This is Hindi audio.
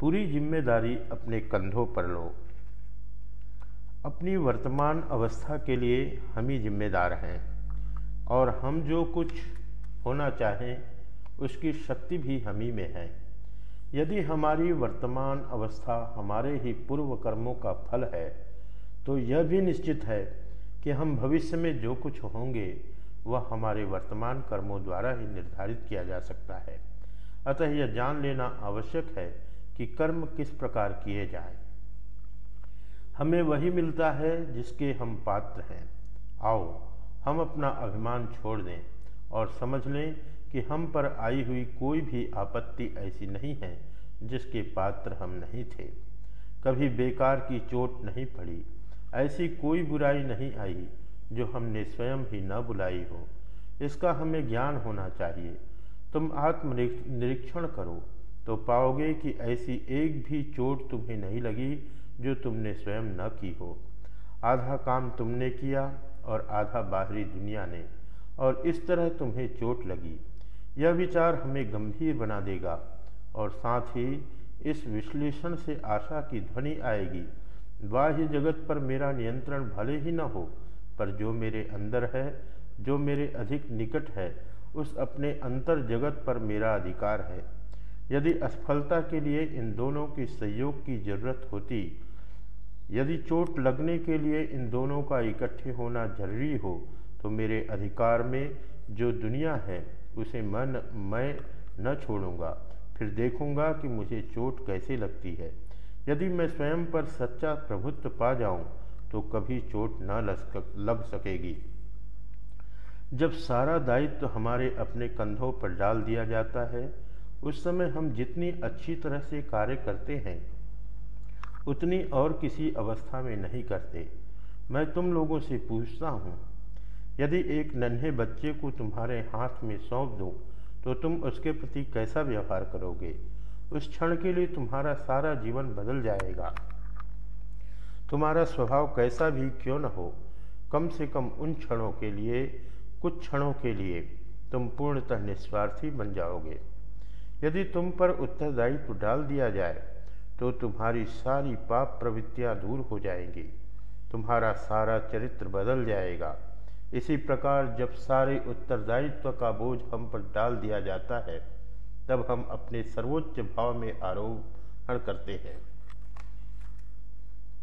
पूरी ज़िम्मेदारी अपने कंधों पर लो। अपनी वर्तमान अवस्था के लिए हम ही जिम्मेदार हैं और हम जो कुछ होना चाहें, उसकी शक्ति भी हम ही में है। यदि हमारी वर्तमान अवस्था हमारे ही पूर्व कर्मों का फल है तो यह भी निश्चित है कि हम भविष्य में जो कुछ होंगे, वह हमारे वर्तमान कर्मों द्वारा ही निर्धारित किया जा सकता है। अतः यह जान लेना आवश्यक है कि कर्म किस प्रकार किए जाए। हमें वही मिलता है जिसके हम पात्र हैं। आओ, हम अपना अभिमान छोड़ दें और समझ लें कि हम पर आई हुई कोई भी आपत्ति ऐसी नहीं है जिसके पात्र हम नहीं थे। कभी बेकार की चोट नहीं पड़ी, ऐसी कोई बुराई नहीं आई जो हमने स्वयं ही न बुलाई हो। इसका हमें ज्ञान होना चाहिए। तुम आत्म निरीक्षण करो तो पाओगे कि ऐसी एक भी चोट तुम्हें नहीं लगी जो तुमने स्वयं न की हो। आधा काम तुमने किया और आधा बाहरी दुनिया ने, और इस तरह तुम्हें चोट लगी। यह विचार हमें गंभीर बना देगा, और साथ ही इस विश्लेषण से आशा की ध्वनि आएगी, बाह्य जगत पर मेरा नियंत्रण भले ही न हो, पर जो मेरे अंदर है, जो मेरे अधिक निकट है, उस अपने अंतर जगत पर मेरा अधिकार है। यदि असफलता के लिए इन दोनों के सहयोग की ज़रूरत होती, यदि चोट लगने के लिए इन दोनों का इकट्ठे होना ज़रूरी हो तो मेरे अधिकार में जो दुनिया है, उसे मन, मैं न छोड़ूँगा। फिर देखूँगा कि मुझे चोट कैसे लगती है। यदि मैं स्वयं पर सच्चा प्रभुत्व पा जाऊँ तो कभी चोट न लग सकेगी। जब सारा दायित्व तो हमारे अपने कंधों पर डाल दिया जाता है उस समय हम जितनी अच्छी तरह से कार्य करते हैं, उतनी और किसी अवस्था में नहीं करते। मैं तुम लोगों से पूछता हूँ, यदि एक नन्हे बच्चे को तुम्हारे हाथ में सौंप दो तो तुम उसके प्रति कैसा व्यवहार करोगे? उस क्षण के लिए तुम्हारा सारा जीवन बदल जाएगा। तुम्हारा स्वभाव कैसा भी क्यों न हो, कम से कम उन क्षणों के लिए, कुछ क्षणों के लिए तुम पूर्णतः निस्वार्थी बन जाओगे। यदि तुम पर उत्तरदायित्व डाल दिया जाए तो तुम्हारी सारी पाप प्रवृत्तियाँ दूर हो जाएँगी। तुम्हारा सारा चरित्र बदल जाएगा। इसी प्रकार जब सारे उत्तरदायित्व का बोझ हम पर डाल दिया जाता है, तब हम अपने सर्वोच्च भाव में आरोपण करते हैं।